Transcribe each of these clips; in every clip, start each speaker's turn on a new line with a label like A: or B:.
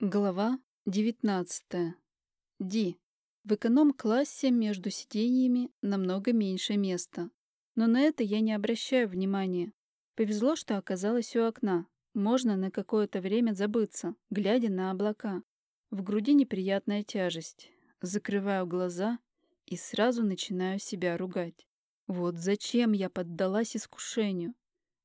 A: Глава 19. Ди. В эконом-классе между сиденьями намного меньше места. Но на это я не обращаю внимания. Повезло, что оказалась у окна. Можно на какое-то время забыться, глядя на облака. В груди неприятная тяжесть. Закрываю глаза и сразу начинаю себя ругать. Вот зачем я поддалась искушению.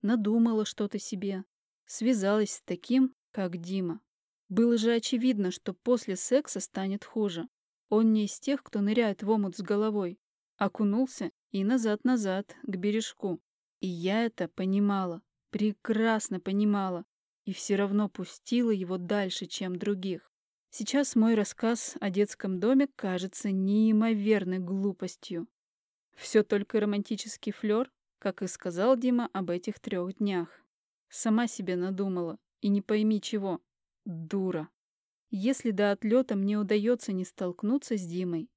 A: Надумала что-то себе. Связалась с таким, как Дима. Было же очевидно, что после секса станет хуже. Он не из тех, кто ныряет в омут с головой. Окунулся и назад-назад, к бережку. И я это понимала, прекрасно понимала, и все равно пустила его дальше, чем других. Сейчас мой рассказ о детском доме кажется неимоверной глупостью. Все только романтический флер, как и сказал Дима об этих трех днях. Сама себе надумала, и не пойми чего. Дура. Если до отлета мне удается не столкнуться с Димой,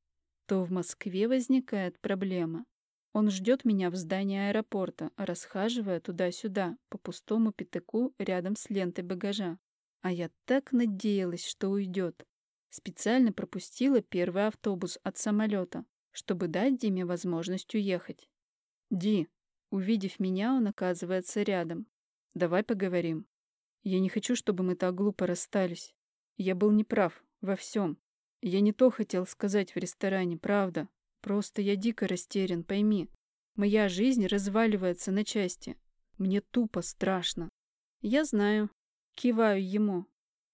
A: то в Москве возникает проблема. Он ждет меня в здании аэропорта, расхаживая туда-сюда, по пустому пятаку рядом с лентой багажа. А я так надеялась, что уйдет. Специально пропустила первый автобус от самолета, чтобы дать Диме возможность уехать. «Ди», увидев меня, он оказывается рядом. «Давай поговорим». Я не хочу, чтобы мы так глупо расстались. Я был неправ во всем. Я не то хотел сказать в ресторане, правда. Просто я дико растерян, пойми. Моя жизнь разваливается на части. Мне тупо страшно. Я знаю. Киваю ему.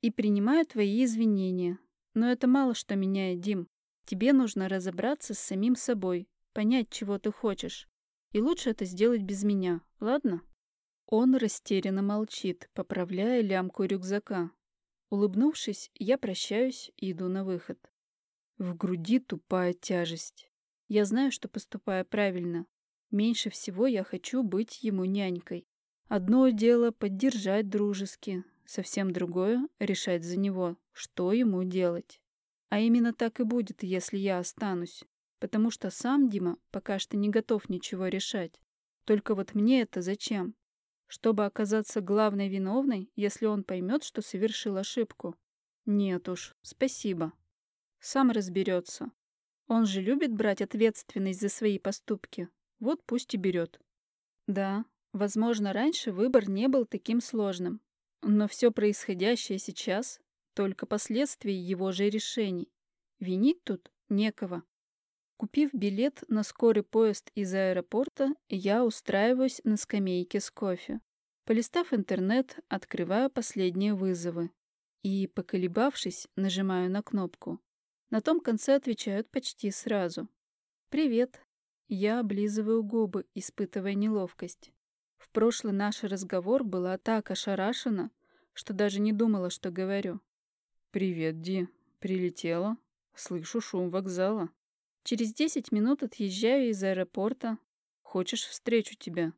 A: И принимаю твои извинения. Но это мало что меняет, Дим. Тебе нужно разобраться с самим собой, понять, чего ты хочешь. И лучше это сделать без меня, ладно? Он растерянно молчит, поправляя лямку рюкзака. Улыбнувшись, я прощаюсь и иду на выход. В груди тупая тяжесть. Я знаю, что поступаю правильно. Меньше всего я хочу быть ему нянькой. Одно дело поддержать дружески, совсем другое — решать за него, что ему делать. А именно так и будет, если я останусь. Потому что сам Дима пока что не готов ничего решать. Только вот мне это зачем? Чтобы оказаться главной виновной, если он поймет, что совершил ошибку. Нет уж, спасибо. Сам разберется. Он же любит брать ответственность за свои поступки. Вот пусть и берет. Да, возможно, раньше выбор не был таким сложным. Но все происходящее сейчас — только последствия его же решений. Винить тут некого. Купив билет на скорый поезд из аэропорта, я устраиваюсь на скамейке с кофе. Полистав интернет, открываю последние вызовы. И, поколебавшись, нажимаю на кнопку. На том конце отвечают почти сразу. «Привет». Я облизываю губы, испытывая неловкость. В прошлый наш разговор была так ошарашена, что даже не думала, что говорю. «Привет, Ди. Прилетела. Слышу шум вокзала». Через десять минут отъезжаю из аэропорта. Хочешь, встречу тебя?»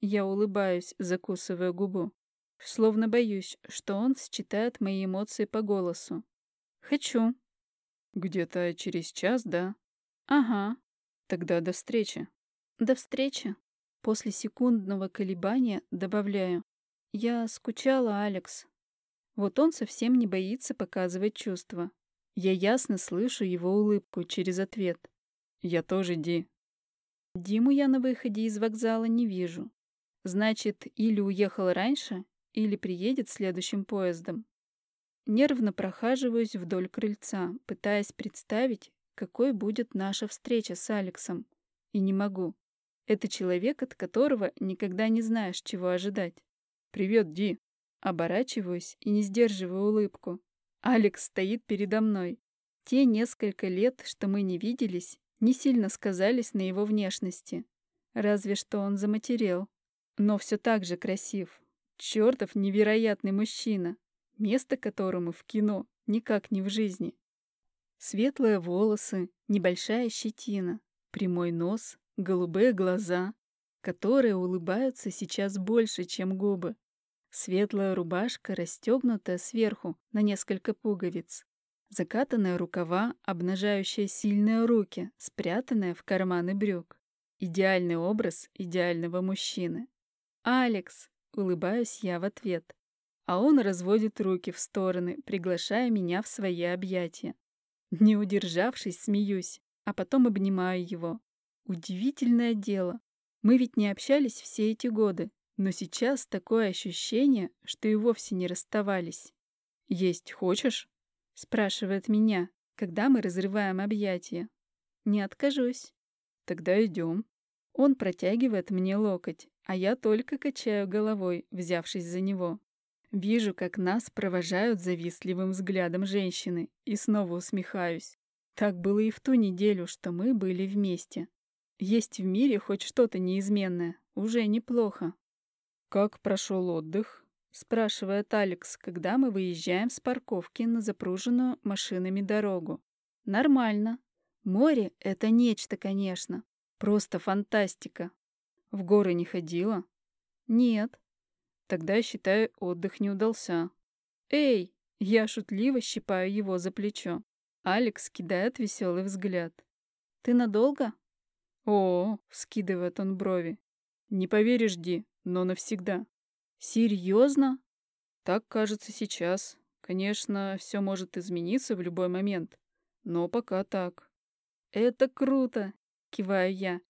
A: Я улыбаюсь, закусывая губу. Словно боюсь, что он считает мои эмоции по голосу. «Хочу». «Где-то через час, да?» «Ага». «Тогда до встречи». «До встречи». После секундного колебания добавляю. «Я скучала, Алекс». Вот он совсем не боится показывать чувства. Я ясно слышу его улыбку через ответ. Я тоже Ди. Диму я на выходе из вокзала не вижу. Значит, или уехал раньше, или приедет следующим поездом. Нервно прохаживаюсь вдоль крыльца, пытаясь представить, какой будет наша встреча с Алексом. И не могу. Это человек, от которого никогда не знаешь, чего ожидать. «Привет, Ди!» Оборачиваюсь и не сдерживаю улыбку. Алекс стоит передо мной. Те несколько лет, что мы не виделись, не сильно сказались на его внешности. Разве что он заматерел. Но все так же красив. Чертов невероятный мужчина, место которому в кино, никак не в жизни. Светлые волосы, небольшая щетина, прямой нос, голубые глаза, которые улыбаются сейчас больше, чем губы. Светлая рубашка, расстегнутая сверху на несколько пуговиц. Закатанные рукава, обнажающие сильные руки, спрятанные в карманы брюк. Идеальный образ идеального мужчины. «Алекс!» — улыбаюсь я в ответ. а он разводит руки в стороны, приглашая меня в свои объятия. Не удержавшись, смеюсь, а потом обнимаю его. Удивительное дело. Мы ведь не общались все эти годы, но сейчас такое ощущение, что и вовсе не расставались. «Есть хочешь?» — спрашивает меня, когда мы разрываем объятия. «Не откажусь». «Тогда идем». Он протягивает мне локоть, а я только качаю головой, взявшись за него. Вижу, как нас провожают завистливым взглядом женщины, и снова усмехаюсь. Так было и в ту неделю, что мы были вместе. Есть в мире хоть что-то неизменное, уже неплохо. «Как прошел отдых?» — спрашивает Алекс, когда мы выезжаем с парковки на запруженную машинами дорогу. «Нормально. Море — это нечто, конечно. Просто фантастика. В горы не ходила?» «Нет», Тогда, считай, отдых не удался. «Эй!» Я шутливо щипаю его за плечо. Алекс кидает веселый взгляд. «Ты надолго?» «О!» — вскидывает он брови. «Не поверишь, Ди, но навсегда». «Серьезно?» «Так кажется сейчас. Конечно, все может измениться в любой момент. Но пока так». «Это круто!» — киваю я.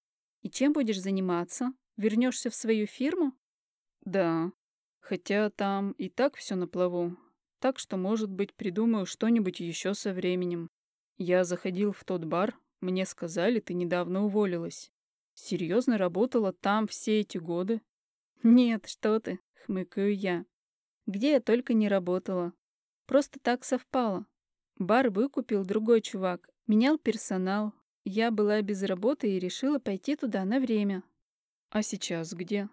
A: «И чем будешь заниматься? Вернешься в свою фирму?» «Да. Хотя там и так все на плаву. Так что, может быть, придумаю что-нибудь еще со временем. Я заходил в тот бар, мне сказали, ты недавно уволилась. Серьезно работала там все эти годы? Нет, что ты, хмыкаю я. Где я только не работала. Просто так совпало. Бар выкупил другой чувак, менял персонал. Я была без работы и решила пойти туда на время. А сейчас где?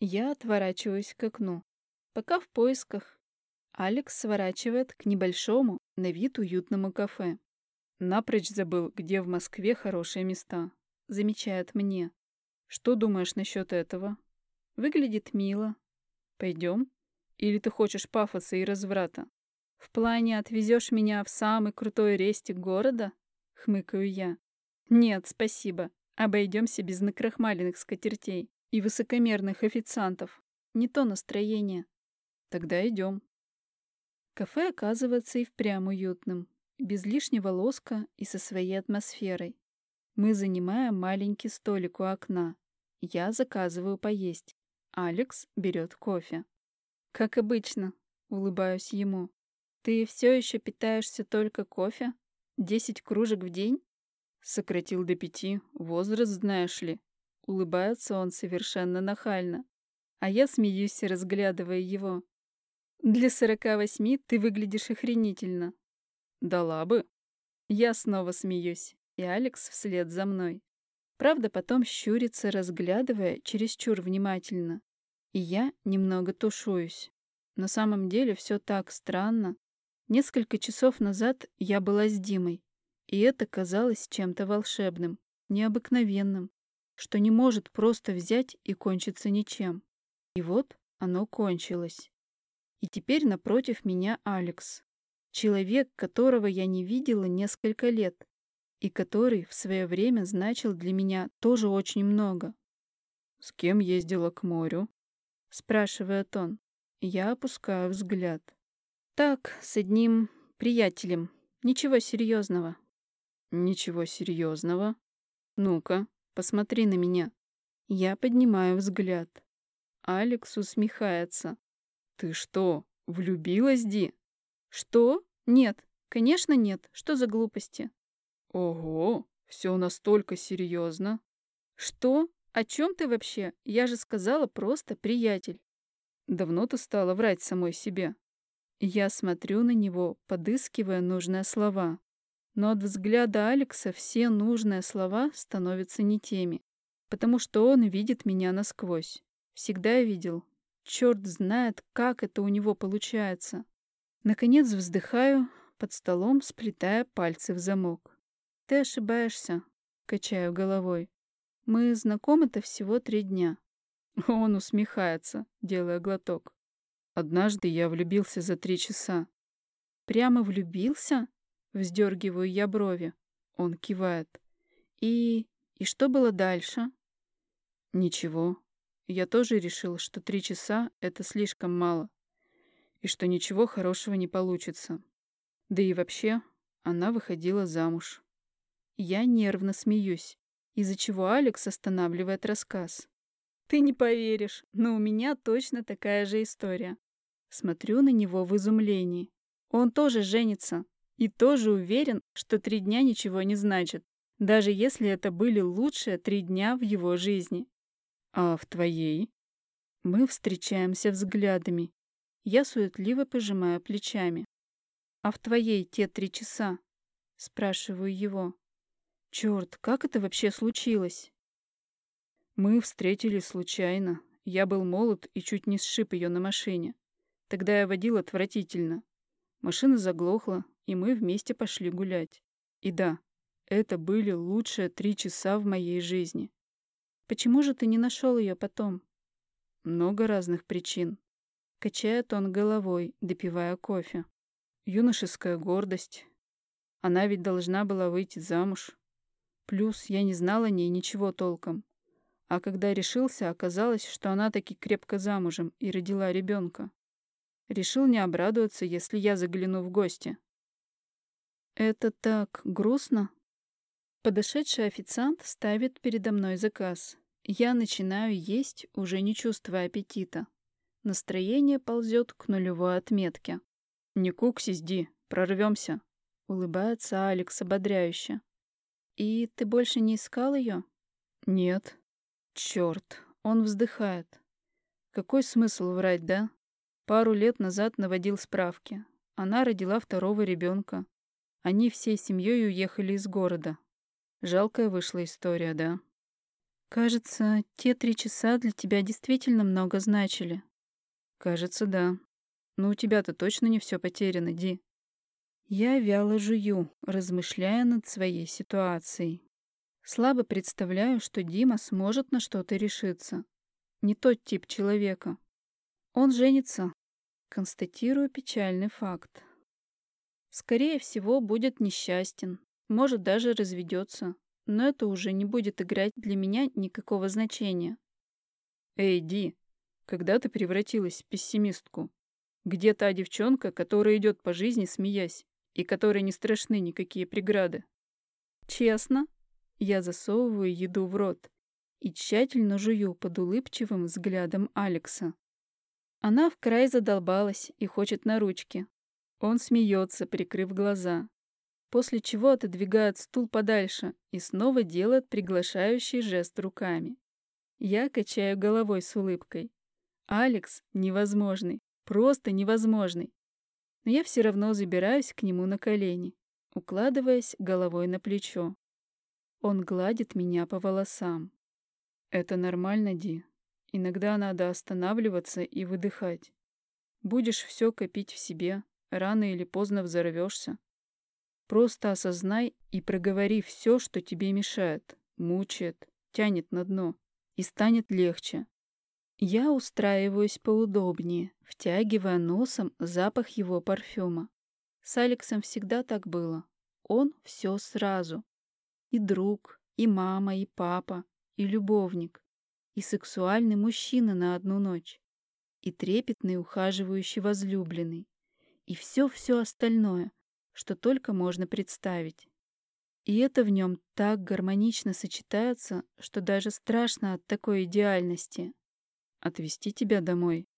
A: Я отворачиваюсь к окну. Пока в поисках. Алекс сворачивает к небольшому, на вид уютному кафе. Напрочь забыл, где в Москве хорошие места. Замечает мне. Что думаешь насчет этого? Выглядит мило. Пойдем? Или ты хочешь пафоса и разврата? В плане отвезешь меня в самый крутой рестик города? Хмыкаю я. Нет, спасибо. Обойдемся без накрахмаленных скатертей и высокомерных официантов. Не то настроение. Тогда идем. Кафе оказывается и впрямь уютным, без лишнего лоска и со своей атмосферой. Мы занимаем маленький столик у окна. Я заказываю поесть. Алекс берет кофе. Как обычно, улыбаюсь ему. Ты все еще питаешься только кофе? Десять кружек в день? Сократил до пяти. Возраст знаешь ли. Улыбается он совершенно нахально. А я смеюсь, разглядывая его. Для сорока восьми ты выглядишь охренительно. Дала бы. Я снова смеюсь, и Алекс вслед за мной. Правда, потом щурится, разглядывая чересчур внимательно. И я немного тушуюсь. На самом деле все так странно. Несколько часов назад я была с Димой, и это казалось чем-то волшебным, необыкновенным, что не может просто взять и кончиться ничем. И вот оно кончилось. И теперь напротив меня Алекс. Человек, которого я не видела несколько лет, и который в свое время значил для меня тоже очень много. «С кем ездила к морю?» — спрашивает он. Я опускаю взгляд. «Так, с одним приятелем. Ничего серьезного». «Ничего серьезного? Ну-ка, посмотри на меня». Я поднимаю взгляд. Алекс усмехается. «Ты что, влюбилась, Ди?» «Что? Нет. Конечно, нет. Что за глупости?» «Ого, все настолько серьезно. «Что? О чем ты вообще? Я же сказала просто приятель». «Давно ты стала врать самой себе?» Я смотрю на него, подыскивая нужные слова. Но от взгляда Алекса все нужные слова становятся не теми, потому что он видит меня насквозь. Всегда видел, Черт знает, как это у него получается. Наконец вздыхаю, под столом сплетая пальцы в замок. Ты ошибаешься, качаю головой. Мы знакомы-то всего три дня. Он усмехается, делая глоток. Однажды я влюбился за три часа. Прямо влюбился? Вздергиваю я брови. Он кивает. И... и что было дальше? Ничего. Я тоже решил, что три часа — это слишком мало.
B: и что ничего хорошего не получится. Да и вообще, она выходила замуж.
A: Я нервно смеюсь, из-за чего Алекс останавливает рассказ. Ты не поверишь, но у меня точно такая же история. Смотрю на него в изумлении. Он тоже женится и тоже уверен, что три дня ничего не значит, даже если это были лучшие три дня в его жизни.
B: А в твоей?
A: Мы встречаемся взглядами. Я суетливо пожимаю плечами. «А в твоей те три часа?» Спрашиваю его. «Черт, как это вообще случилось?»
B: Мы встретились случайно. Я был молод и чуть не сшиб ее на машине. Тогда я водил отвратительно. Машина заглохла, и мы вместе пошли гулять. И да, это были лучшие три часа в моей жизни.
A: Почему же ты не нашел ее потом?
B: Много разных причин.
A: Качает он головой, допивая кофе.
B: Юношеская гордость. Она ведь должна была выйти замуж. Плюс я не знала о ней ничего толком. А когда решился, оказалось, что она таки крепко замужем и родила ребенка. Решил не обрадоваться, если я загляну в гости.
A: Это так грустно. Подошедший официант ставит передо мной заказ. Я начинаю есть, уже не чувствуя аппетита. Настроение ползет к нулевой отметке.
B: «Не куксись, Ди, прорвемся», —
A: улыбается Алекс ободряюще. «И ты больше не искал ее?»
B: «Нет».
A: Черт, он вздыхает.
B: Какой смысл врать, да? Пару лет назад наводил справки. Она родила второго ребенка. Они всей семьей уехали из города. Жалкая вышла история, да?
A: Кажется, те три часа для тебя действительно много значили.
B: Кажется, да. Но у тебя-то точно не все потеряно, Ди.
A: Я вяло жую, размышляя над своей ситуацией. Слабо представляю, что Дима сможет на что-то решиться. Не тот тип человека. Он женится. Констатирую печальный факт. Скорее всего, будет несчастен. Может, даже разведется. Но это уже не будет играть для меня никакого значения.
B: Эй, Ди, когда ты превратилась в пессимистку? Где та девчонка, которая идет по жизни, смеясь, и которой не страшны никакие преграды?
A: Честно, я засовываю еду в рот и тщательно жую под улыбчивым взглядом Алекса. Она в край задолбалась и хочет на ручки. Он смеется, прикрыв глаза, после чего отодвигает стул подальше и снова делает приглашающий жест руками. Я качаю головой с улыбкой. Алекс невозможный, просто невозможный. Но я все равно забираюсь к нему на колени, укладываясь головой на плечо. Он гладит меня по волосам.
B: Это нормально, Ди. Иногда надо останавливаться и выдыхать. Будешь все копить в себе, рано или поздно взорвешься. Просто осознай и проговори все, что тебе мешает, мучает, тянет на дно, и станет легче.
A: Я устраиваюсь поудобнее, втягивая носом запах его парфюма. С Алексом всегда так было. Он все сразу, и друг, и мама, и папа, и любовник, и сексуальный мужчина на одну ночь, и трепетный ухаживающий возлюбленный, и все-все остальное, что только можно представить. И это в нем так гармонично сочетается, что даже страшно от такой идеальности.
B: «Отвезти тебя домой?»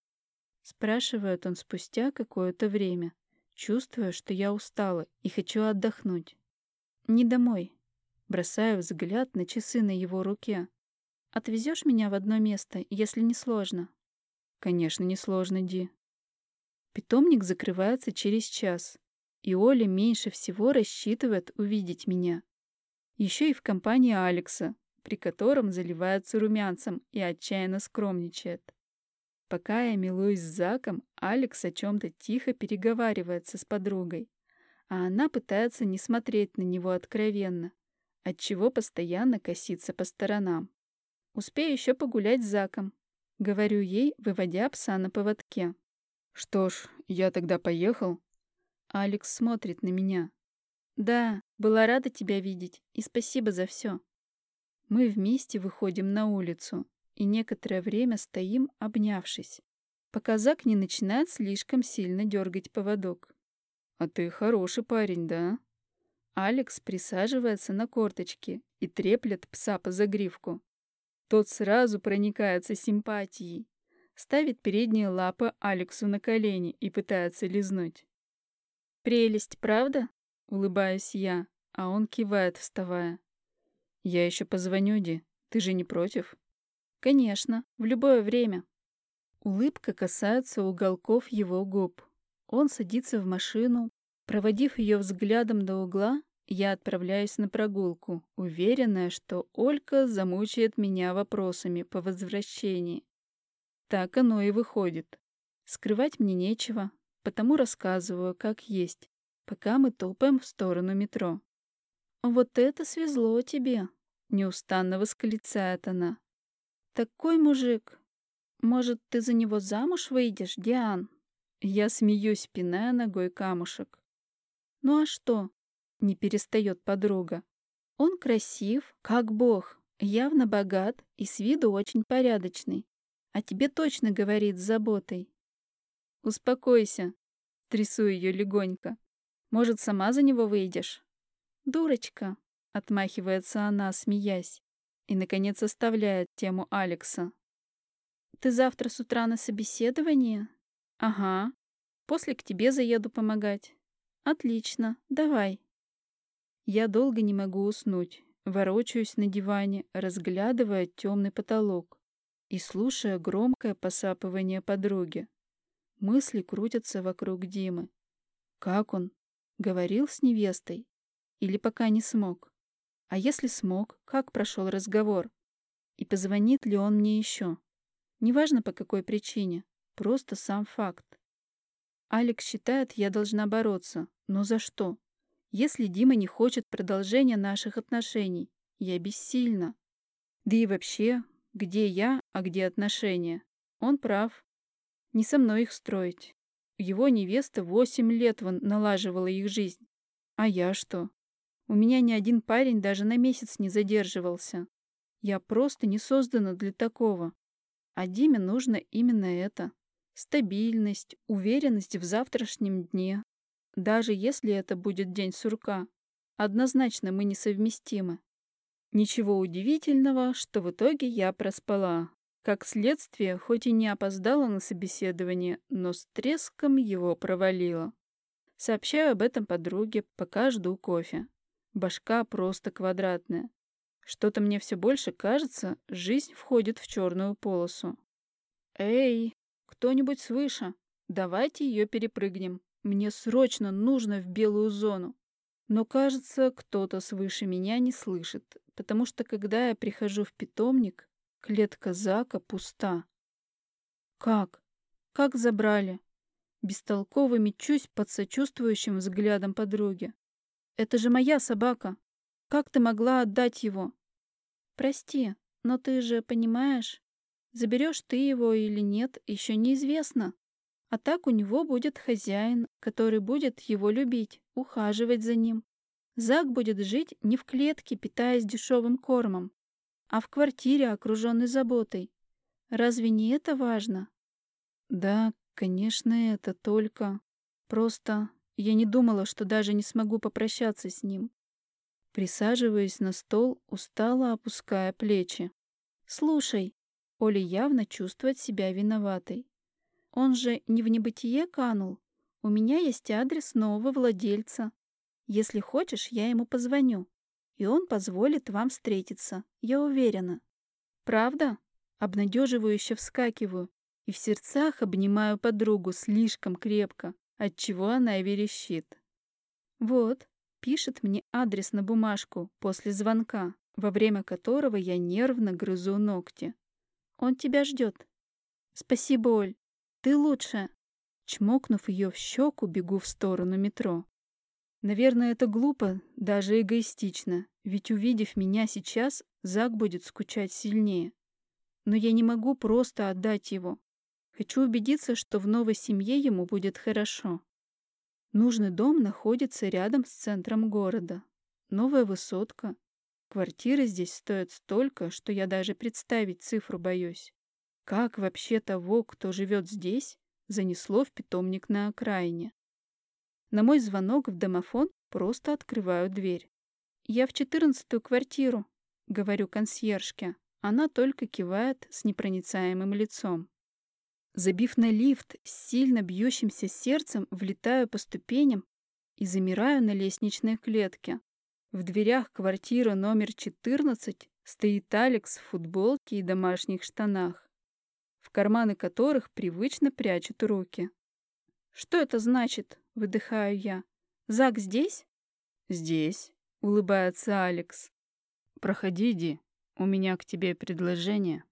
A: Спрашивает он спустя какое-то время, чувствуя, что я устала и хочу отдохнуть. «Не домой», Бросаю взгляд на часы на его руке. «Отвезешь меня в одно место, если не сложно?»
B: «Конечно, не сложно, Ди».
A: Питомник закрывается через час, и Оля меньше всего рассчитывает увидеть меня. Еще и в компании Алекса, при котором заливается румянцем и отчаянно скромничает. Пока я милуюсь с Заком, Алекс о чем-то тихо переговаривается с подругой, а она пытается не смотреть на него откровенно, отчего постоянно косится по сторонам. Успею еще погулять с Заком, говорю ей, выводя пса на поводке.
B: Что ж, я тогда поехал.
A: Алекс смотрит на меня. Да, была рада тебя видеть, и спасибо за все. Мы вместе выходим на улицу и некоторое время стоим, обнявшись. пока Зак не начинает слишком сильно дергать поводок.
B: «А ты хороший парень, да?»
A: Алекс присаживается на корточки и треплет пса по загривку.
B: Тот сразу проникается симпатией, ставит передние лапы Алексу на колени и пытается лизнуть.
A: «Прелесть, правда?»
B: — улыбаюсь я, а он кивает, вставая. «Я еще позвоню, Ди. Ты же не против?»
A: «Конечно, в любое время».
B: Улыбка касается уголков его губ. Он садится в машину. Проводив ее взглядом до угла, я отправляюсь на прогулку, уверенная, что Олька замучает меня вопросами по возвращении. Так оно и выходит. Скрывать мне нечего, потому рассказываю, как есть, пока мы топаем в сторону метро.
A: «Вот это свезло тебе!» — неустанно восклицает она. «Такой мужик! Может, ты за него замуж выйдешь, Диан?»
B: Я смеюсь, пиная ногой камушек.
A: «Ну а что?»
B: — не перестает подруга.
A: «Он красив, как бог, явно богат и с виду очень порядочный. А тебе точно говорит с заботой».
B: «Успокойся», — трясу ее легонько. «Может, сама за него выйдешь?»
A: «Дурочка», —
B: отмахивается она, смеясь, и, наконец, оставляет тему Алекса.
A: «Ты завтра с утра на собеседование?»
B: «Ага. После к тебе заеду помогать».
A: «Отлично. Давай».
B: Я долго не могу уснуть, ворочаюсь на диване, разглядывая темный потолок и слушая громкое посапывание подруги. Мысли крутятся вокруг Димы. Как он? Говорил с невестой? Или пока не смог? А если смог, как прошел разговор? И позвонит ли он мне еще? Неважно по какой причине, просто сам факт. Алекс считает, я должна бороться. Но за что? Если Дима не хочет продолжения наших отношений, я бессильна. Да и вообще, где я, а где отношения? Он прав. Не со мной их строить. Его невеста восемь лет вон налаживала их жизнь. А я что? У меня ни один парень даже на месяц не задерживался. Я просто не создана для такого. А Диме нужно именно это. Стабильность, уверенность в завтрашнем дне. Даже если это будет день сурка. Однозначно мы несовместимы. Ничего удивительного, что в итоге я проспала. Как следствие, хоть и не опоздала на собеседование, но с треском его провалила. Сообщаю об этом подруге, пока жду кофе. Башка просто квадратная. Что-то мне все больше кажется, жизнь входит в черную полосу. Эй, кто-нибудь свыше, давайте ее перепрыгнем. Мне срочно нужно в белую зону. Но, кажется, кто-то свыше меня не слышит, потому что, когда я прихожу в питомник, клетка Зака пуста. Как? Как забрали? Бестолково мечусь под сочувствующим взглядом подруги. Это же моя собака. Как ты могла отдать его? Прости, но ты же понимаешь, заберешь ты его или нет, еще неизвестно. А так у него будет хозяин, который будет его любить, ухаживать за ним. Зак будет жить не в клетке, питаясь дешевым кормом, а в квартире, окруженной заботой. Разве не это важно? Да, конечно, это только... Просто я не думала, что даже не смогу попрощаться с ним. Присаживаясь на стол, устало опуская плечи. «Слушай», Оля явно чувствует себя виноватой. «Он же не в небытие канул. У меня есть адрес нового владельца. Если хочешь, я ему позвоню, и он позволит вам встретиться, я уверена». «Правда?» Обнадеживающе вскакиваю и в сердцах обнимаю подругу слишком крепко, отчего она и верещит. Вот, пишет мне адрес на бумажку после звонка, во время которого я нервно грызу ногти. Он тебя ждет. Спасибо, Оль. Ты лучшая. Чмокнув ее в щеку, бегу в сторону метро. Наверное, это глупо, даже эгоистично, ведь увидев меня сейчас, Зак будет скучать сильнее. Но я не могу просто отдать его. Хочу убедиться, что в новой семье ему будет хорошо. Нужный дом находится рядом с центром города. Новая высотка. Квартиры здесь стоят столько, что я даже представить цифру боюсь.
A: Как вообще того, кто живет здесь, занесло в питомник на окраине? На мой звонок в домофон просто открываю дверь. «Я в четырнадцатую квартиру», — говорю консьержке. Она только кивает с непроницаемым лицом. Забив на лифт с сильно бьющимся сердцем, влетаю по ступеням и замираю на лестничной клетке. В дверях квартиры номер 14 стоит Алекс в футболке и домашних штанах, в карманы которых привычно прячут руки. «Что это значит?» — выдыхаю я. «Зак здесь?»
B: «Здесь», —
A: улыбается Алекс.
B: «Проходи, Ди. У меня к тебе предложение».